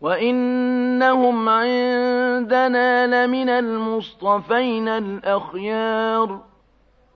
وَإِنَّهُمْ عِندَنَا لَمِنَ الْمُصْطَفَيْنَ الْأَخْيَارِ